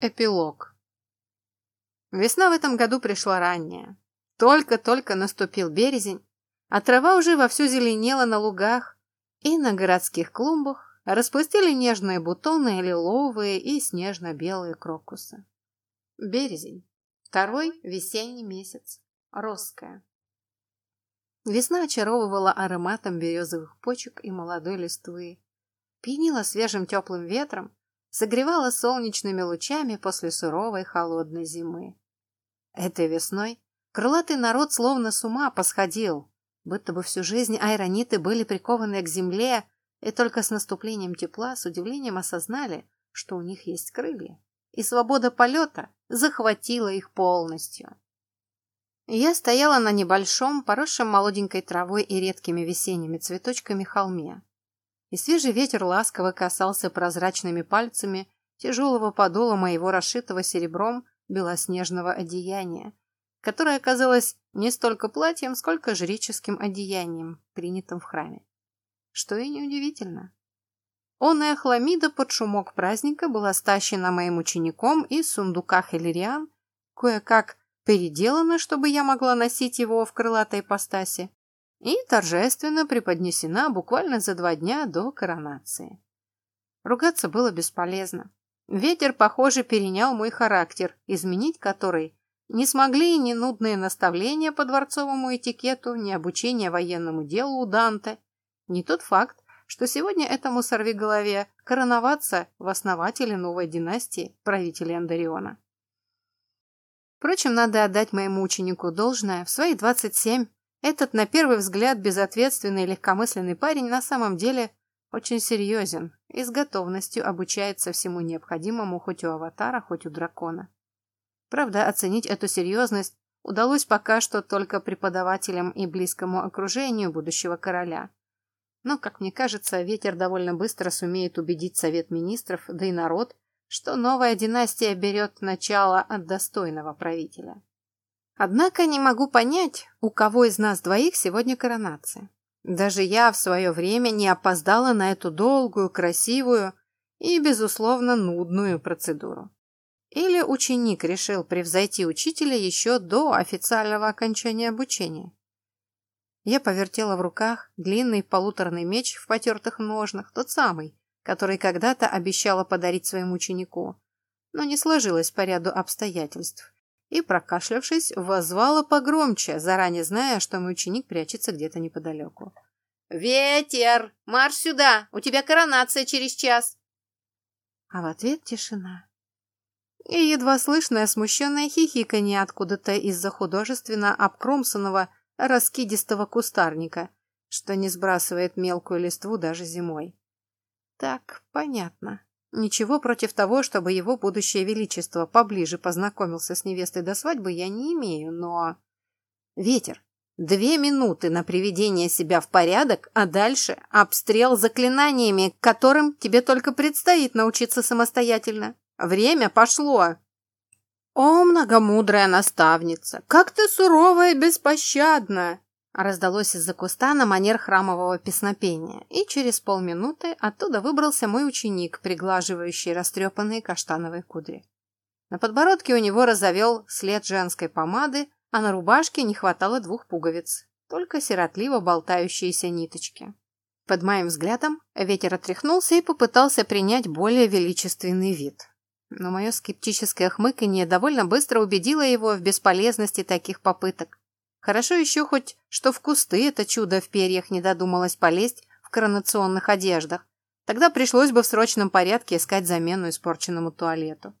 Эпилог. Весна в этом году пришла ранняя. Только-только наступил березень, а трава уже вовсю зеленела на лугах, и на городских клумбах распустили нежные бутоны лиловые и снежно-белые крокусы. Березень. Второй весенний месяц. Росская. Весна очаровывала ароматом березовых почек и молодой листвы, пьянила свежим теплым ветром, согревала солнечными лучами после суровой холодной зимы. Этой весной крылатый народ словно с ума посходил, будто бы всю жизнь айрониты были прикованы к земле и только с наступлением тепла с удивлением осознали, что у них есть крылья, и свобода полета захватила их полностью. Я стояла на небольшом, поросшем молоденькой травой и редкими весенними цветочками холме и свежий ветер ласково касался прозрачными пальцами тяжелого подола моего расшитого серебром белоснежного одеяния, которое оказалось не столько платьем, сколько жреческим одеянием, принятым в храме. Что и неудивительно. Он и Ахламида под шумок праздника была стащена моим учеником из сундука Хелериан, кое-как переделана, чтобы я могла носить его в крылатой постаси, и торжественно преподнесена буквально за два дня до коронации. Ругаться было бесполезно. Ветер, похоже, перенял мой характер, изменить который не смогли ни нудные наставления по дворцовому этикету, ни обучение военному делу у Данте, ни тот факт, что сегодня этому сорвиголове короноваться в основателе новой династии правителей Андариона. Впрочем, надо отдать моему ученику должное. В свои 27 этот, на первый взгляд, безответственный и легкомысленный парень на самом деле очень серьезен и с готовностью обучается всему необходимому хоть у аватара, хоть у дракона. Правда, оценить эту серьезность удалось пока что только преподавателям и близкому окружению будущего короля. Но, как мне кажется, ветер довольно быстро сумеет убедить Совет Министров, да и народ, что новая династия берет начало от достойного правителя. Однако не могу понять, у кого из нас двоих сегодня коронация. Даже я в свое время не опоздала на эту долгую, красивую и, безусловно, нудную процедуру. Или ученик решил превзойти учителя еще до официального окончания обучения. Я повертела в руках длинный полуторный меч в потертых ножнах, тот самый, который когда-то обещала подарить своему ученику, но не сложилось по ряду обстоятельств, и, прокашлявшись, воззвала погромче, заранее зная, что мой ученик прячется где-то неподалеку. «Ветер! Марш сюда! У тебя коронация через час!» А в ответ тишина. И едва слышное смущенное хихиканье откуда-то из-за художественно обкромсанного раскидистого кустарника, что не сбрасывает мелкую листву даже зимой. Так, понятно. Ничего против того, чтобы его будущее величество поближе познакомился с невестой до свадьбы, я не имею, но... Ветер. Две минуты на приведение себя в порядок, а дальше обстрел заклинаниями, которым тебе только предстоит научиться самостоятельно. Время пошло. О, многомудрая наставница, как ты сурова и беспощадна! Раздалось из-за куста на манер храмового песнопения, и через полминуты оттуда выбрался мой ученик, приглаживающий растрепанные каштановые кудри. На подбородке у него разовел след женской помады, а на рубашке не хватало двух пуговиц, только сиротливо болтающиеся ниточки. Под моим взглядом ветер отряхнулся и попытался принять более величественный вид. Но мое скептическое хмыканье довольно быстро убедило его в бесполезности таких попыток. Хорошо еще хоть, что в кусты это чудо в перьях не додумалось полезть в коронационных одеждах. Тогда пришлось бы в срочном порядке искать замену испорченному туалету.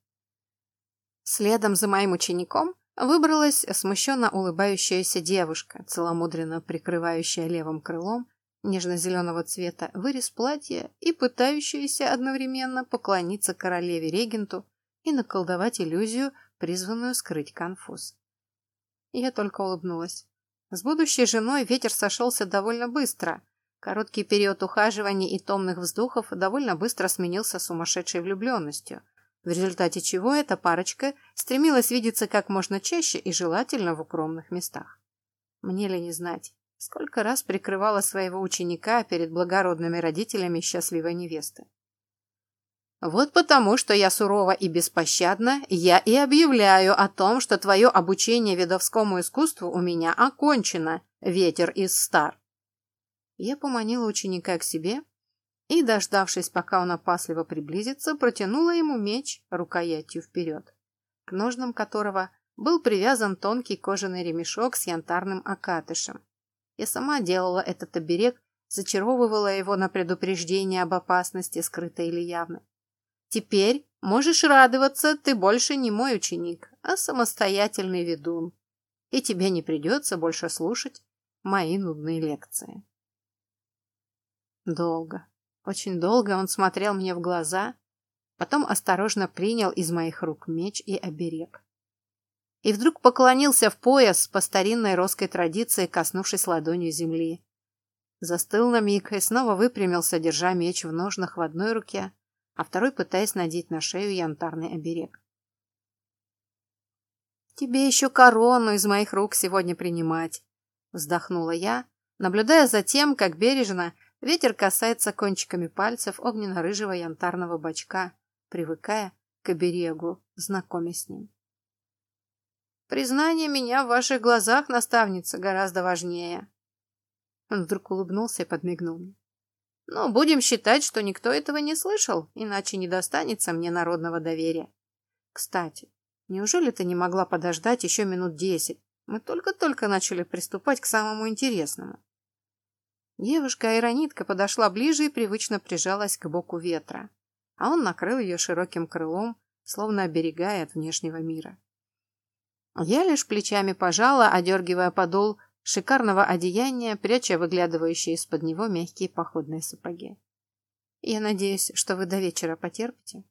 Следом за моим учеником выбралась смущенно улыбающаяся девушка, целомудренно прикрывающая левым крылом нежно-зеленого цвета вырез платья и пытающаяся одновременно поклониться королеве-регенту и наколдовать иллюзию, призванную скрыть конфуз. Я только улыбнулась. С будущей женой ветер сошелся довольно быстро. Короткий период ухаживаний и томных вздохов довольно быстро сменился сумасшедшей влюбленностью, в результате чего эта парочка стремилась видеться как можно чаще и желательно в укромных местах. Мне ли не знать, сколько раз прикрывала своего ученика перед благородными родителями счастливой невесты. Вот потому, что я сурова и беспощадна, я и объявляю о том, что твое обучение ведовскому искусству у меня окончено, ветер из стар. Я поманила ученика к себе и, дождавшись, пока он опасливо приблизится, протянула ему меч рукоятью вперед, к ножнам которого был привязан тонкий кожаный ремешок с янтарным окатышем. Я сама делала этот оберег, зачаровывала его на предупреждение об опасности, скрытой или явной. Теперь можешь радоваться, ты больше не мой ученик, а самостоятельный ведун, и тебе не придется больше слушать мои нудные лекции. Долго, очень долго он смотрел мне в глаза, потом осторожно принял из моих рук меч и оберег. И вдруг поклонился в пояс по старинной русской традиции, коснувшись ладонью земли. Застыл на миг и снова выпрямился, держа меч в ножнах в одной руке, а второй пытаясь надеть на шею янтарный оберег. «Тебе еще корону из моих рук сегодня принимать», — вздохнула я, наблюдая за тем, как бережно ветер касается кончиками пальцев огненно-рыжего янтарного бачка, привыкая к оберегу, знакомясь с ним. «Признание меня в ваших глазах, наставница, гораздо важнее». Он вдруг улыбнулся и подмигнул мне. Но будем считать, что никто этого не слышал, иначе не достанется мне народного доверия. Кстати, неужели ты не могла подождать еще минут десять? Мы только-только начали приступать к самому интересному. Девушка-аэронитка подошла ближе и привычно прижалась к боку ветра, а он накрыл ее широким крылом, словно оберегая от внешнего мира. Я лишь плечами пожала, одергивая подол шикарного одеяния, пряча выглядывающие из-под него мягкие походные сапоги. Я надеюсь, что вы до вечера потерпите.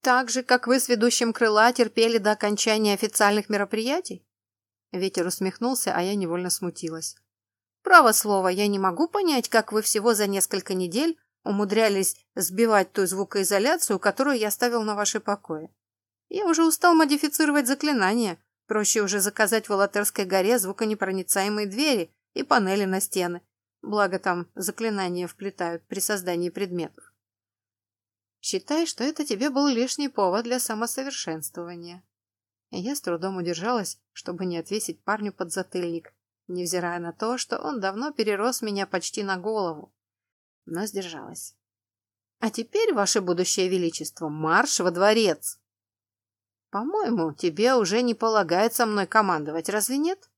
Так же, как вы с ведущим крыла терпели до окончания официальных мероприятий? Ветер усмехнулся, а я невольно смутилась. Право слово, я не могу понять, как вы всего за несколько недель умудрялись сбивать ту звукоизоляцию, которую я ставил на ваши покои. Я уже устал модифицировать заклинания, Проще уже заказать в Алатерской горе звуконепроницаемые двери и панели на стены. Благо там заклинания вплетают при создании предметов. Считай, что это тебе был лишний повод для самосовершенствования. Я с трудом удержалась, чтобы не отвесить парню под затыльник, невзирая на то, что он давно перерос меня почти на голову. Но сдержалась. А теперь, ваше будущее величество, марш во дворец! «По-моему, тебе уже не полагается мной командовать, разве нет?»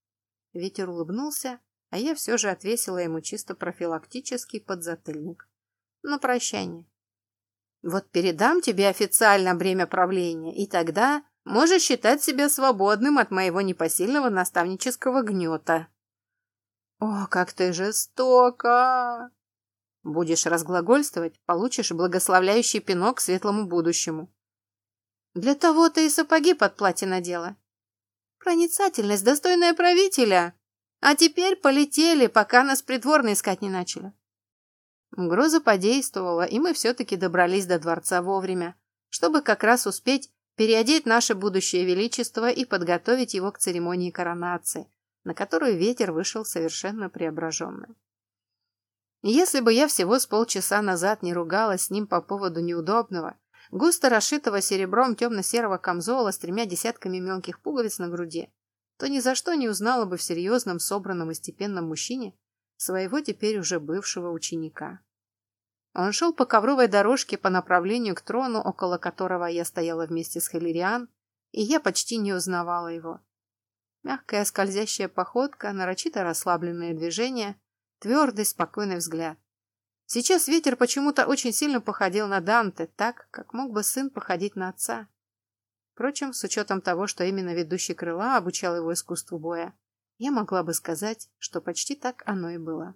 Ветер улыбнулся, а я все же отвесила ему чисто профилактический подзатыльник. На прощание. «Вот передам тебе официально бремя правления, и тогда можешь считать себя свободным от моего непосильного наставнического гнета». «О, как ты жестоко!» Будешь разглагольствовать, получишь благословляющий пинок светлому будущему. Для того ты и сапоги под платье надела. Проницательность, достойная правителя. А теперь полетели, пока нас придворные искать не начали. Угроза подействовала, и мы все-таки добрались до дворца вовремя, чтобы как раз успеть переодеть наше будущее величество и подготовить его к церемонии коронации, на которую ветер вышел совершенно преображенным. Если бы я всего с полчаса назад не ругалась с ним по поводу неудобного, густо расшитого серебром темно-серого камзола с тремя десятками мелких пуговиц на груди, то ни за что не узнала бы в серьезном, собранном и степенном мужчине своего теперь уже бывшего ученика. Он шел по ковровой дорожке по направлению к трону, около которого я стояла вместе с Хиллериан, и я почти не узнавала его. Мягкая скользящая походка, нарочито расслабленные движения, твердый, спокойный взгляд. Сейчас ветер почему-то очень сильно походил на Данте, так, как мог бы сын походить на отца. Впрочем, с учетом того, что именно ведущий крыла обучал его искусству боя, я могла бы сказать, что почти так оно и было.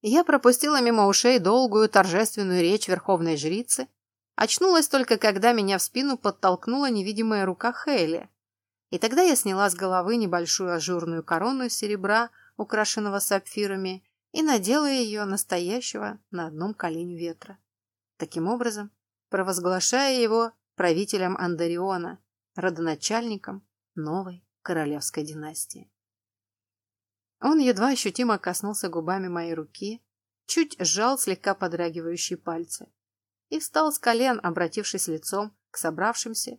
Я пропустила мимо ушей долгую торжественную речь верховной жрицы, очнулась только, когда меня в спину подтолкнула невидимая рука Хейли. И тогда я сняла с головы небольшую ажурную корону серебра, украшенного сапфирами, и надела ее настоящего на одном колене ветра. Таким образом, провозглашая его правителем Андариона, родоначальником новой королевской династии. Он едва ощутимо коснулся губами моей руки, чуть сжал слегка подрагивающие пальцы. и встал с колен, обратившись лицом к собравшимся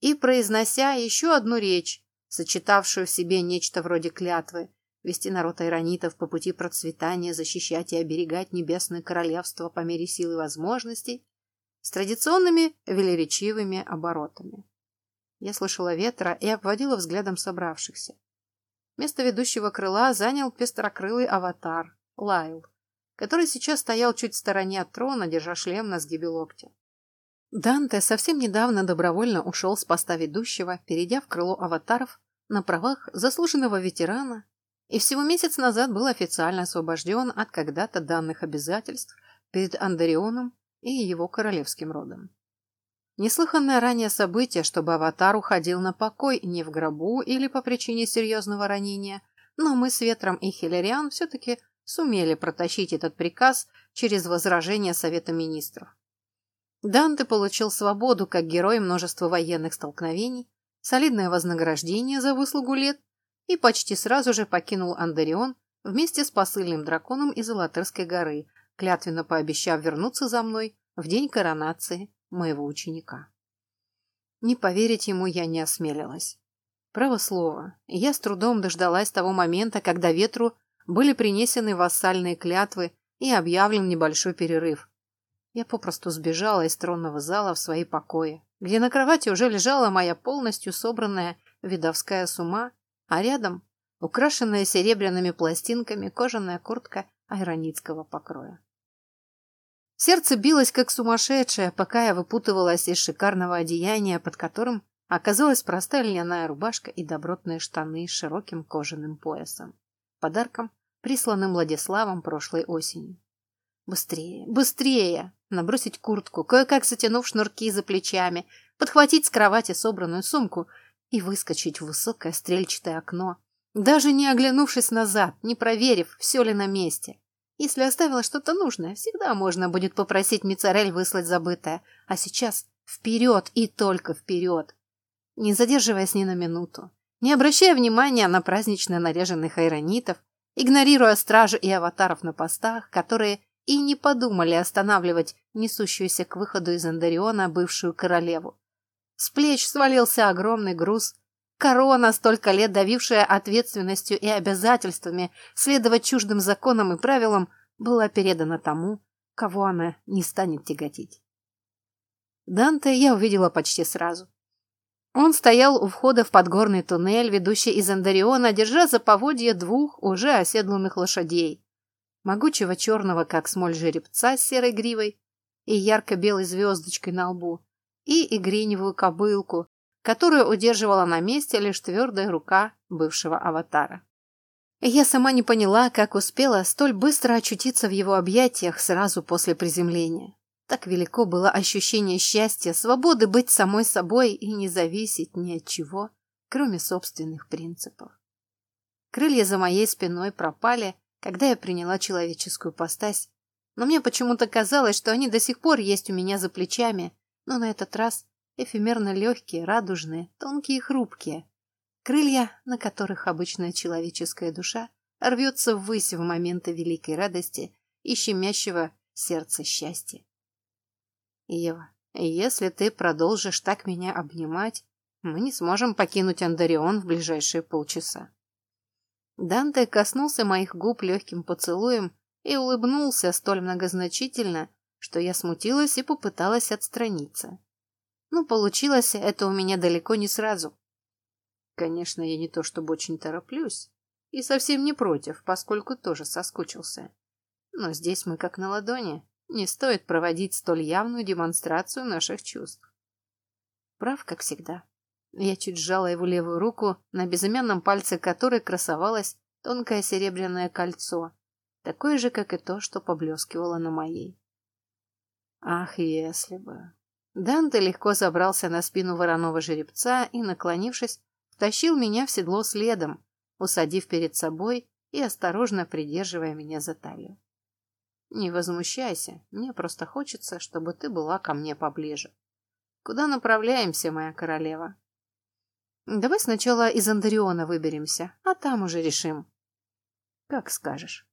и произнося еще одну речь, сочетавшую в себе нечто вроде клятвы, вести народ айронитов по пути процветания, защищать и оберегать небесное королевство по мере сил и возможностей, с традиционными велеречивыми оборотами. Я слышала ветра и обводила взглядом собравшихся. Место ведущего крыла занял пестрокрылый аватар, Лайл, который сейчас стоял чуть в стороне от трона, держа шлем на сгибе локтя. Данте совсем недавно добровольно ушел с поста ведущего, перейдя в крыло аватаров на правах заслуженного ветерана и всего месяц назад был официально освобожден от когда-то данных обязательств перед Андарионом и его королевским родом. Неслыханное ранее событие, чтобы аватар уходил на покой не в гробу или по причине серьезного ранения, но мы с Ветром и Хиллериан все-таки сумели протащить этот приказ через возражение Совета Министров. Данте получил свободу как герой множества военных столкновений, солидное вознаграждение за выслугу лет и почти сразу же покинул Андарион вместе с посыльным драконом из Элатерской горы, клятвенно пообещав вернуться за мной в день коронации моего ученика. Не поверить ему я не осмелилась. Право слово, я с трудом дождалась того момента, когда ветру были принесены вассальные клятвы и объявлен небольшой перерыв. Я попросту сбежала из тронного зала в свои покои, где на кровати уже лежала моя полностью собранная видовская сума, а рядом украшенная серебряными пластинками кожаная куртка айронитского покроя. Сердце билось как сумасшедшее, пока я выпутывалась из шикарного одеяния, под которым оказалась простая льняная рубашка и добротные штаны с широким кожаным поясом, подарком, присланным Владиславом прошлой осенью. Быстрее, быстрее! Набросить куртку, кое-как затянув шнурки за плечами, подхватить с кровати собранную сумку и выскочить в высокое стрельчатое окно, даже не оглянувшись назад, не проверив, все ли на месте. Если оставила что-то нужное, всегда можно будет попросить Мицарель выслать забытое. А сейчас вперед и только вперед. Не задерживаясь ни на минуту, не обращая внимания на празднично наряженных айронитов, игнорируя стражу и аватаров на постах, которые и не подумали останавливать несущуюся к выходу из Андариона бывшую королеву. С плеч свалился огромный груз, корона, столько лет давившая ответственностью и обязательствами следовать чуждым законам и правилам, была передана тому, кого она не станет тяготить. Данте я увидела почти сразу. Он стоял у входа в подгорный туннель, ведущий из Андариона, держа за поводье двух уже оседланных лошадей. Могучего черного, как смоль жеребца с серой гривой и ярко-белой звездочкой на лбу, и игреневую кобылку, которую удерживала на месте лишь твердая рука бывшего аватара. Я сама не поняла, как успела столь быстро очутиться в его объятиях сразу после приземления. Так велико было ощущение счастья, свободы быть самой собой и не зависеть ни от чего, кроме собственных принципов. Крылья за моей спиной пропали, когда я приняла человеческую постась, но мне почему-то казалось, что они до сих пор есть у меня за плечами, но на этот раз эфемерно легкие, радужные, тонкие и хрупкие. Крылья, на которых обычная человеческая душа рвется ввысь в моменты великой радости и щемящего сердца счастья. Ева, если ты продолжишь так меня обнимать, мы не сможем покинуть Андарион в ближайшие полчаса. Данте коснулся моих губ легким поцелуем и улыбнулся столь многозначительно, что я смутилась и попыталась отстраниться. Но получилось это у меня далеко не сразу. Конечно, я не то чтобы очень тороплюсь, и совсем не против, поскольку тоже соскучился. Но здесь мы как на ладони, не стоит проводить столь явную демонстрацию наших чувств. Прав, как всегда. Я чуть сжала его левую руку, на безымянном пальце которой красовалось тонкое серебряное кольцо, такое же, как и то, что поблескивало на моей. Ах, если бы... Данте легко забрался на спину вороного жеребца и, наклонившись, втащил меня в седло следом, усадив перед собой и осторожно придерживая меня за талию. «Не возмущайся, мне просто хочется, чтобы ты была ко мне поближе. Куда направляемся, моя королева?» «Давай сначала из Андариона выберемся, а там уже решим». «Как скажешь».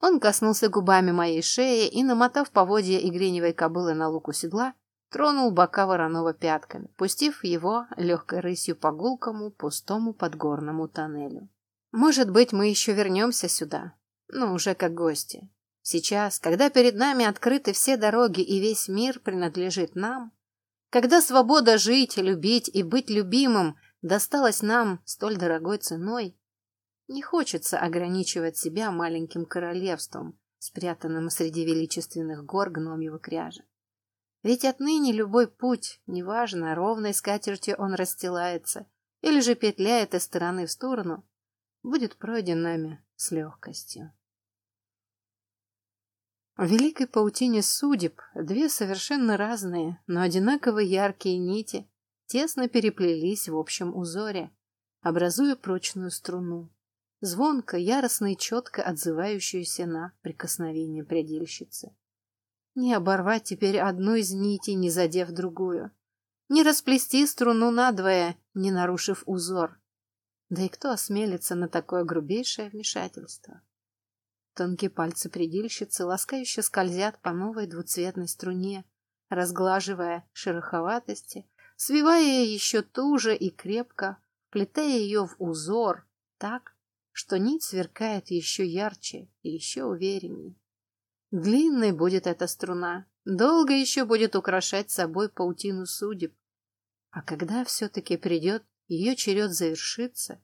Он коснулся губами моей шеи и, намотав поводья игреневой кобылы на луку седла, тронул бока вороного пятками, пустив его легкой рысью по гулкому, пустому подгорному тоннелю. Может быть, мы еще вернемся сюда, но уже как гости. Сейчас, когда перед нами открыты все дороги и весь мир принадлежит нам, когда свобода жить, любить и быть любимым досталась нам столь дорогой ценой, не хочется ограничивать себя маленьким королевством, спрятанным среди величественных гор гномьего кряжа. Ведь отныне любой путь, неважно, ровной скатертью он расстилается или же петляет из стороны в сторону, будет пройден нами с легкостью. В великой паутине судеб две совершенно разные, но одинаково яркие нити тесно переплелись в общем узоре, образуя прочную струну, звонко, яростно и четко отзывающуюся на прикосновение предельщицы. Не оборвать теперь одну из нитей, не задев другую. Не расплести струну надвое, не нарушив узор. Да и кто осмелится на такое грубейшее вмешательство? Тонкие пальцы предельщицы ласкающе скользят по новой двуцветной струне, разглаживая шероховатости, свивая еще туже и крепко, плетая ее в узор так, что нить сверкает еще ярче и еще уверенней. Длинной будет эта струна, долго еще будет украшать собой паутину судеб. А когда все-таки придет ее черед завершиться,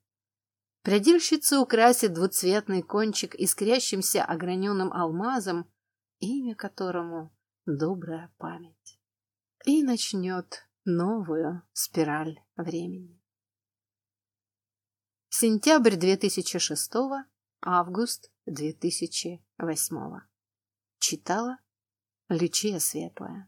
предельщица украсит двуцветный кончик искрящимся ограненным алмазом, имя которому — добрая память. И начнет новую спираль времени. Сентябрь 2006, август 2008. Читала Лючия Светлая.